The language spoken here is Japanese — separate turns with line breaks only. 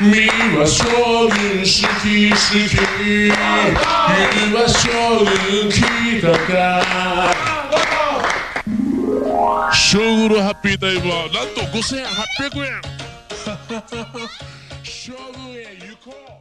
身は将軍好き好き身は将軍聞いたか
ショーグルハッピータイムはなんと5800円
将軍へ行こう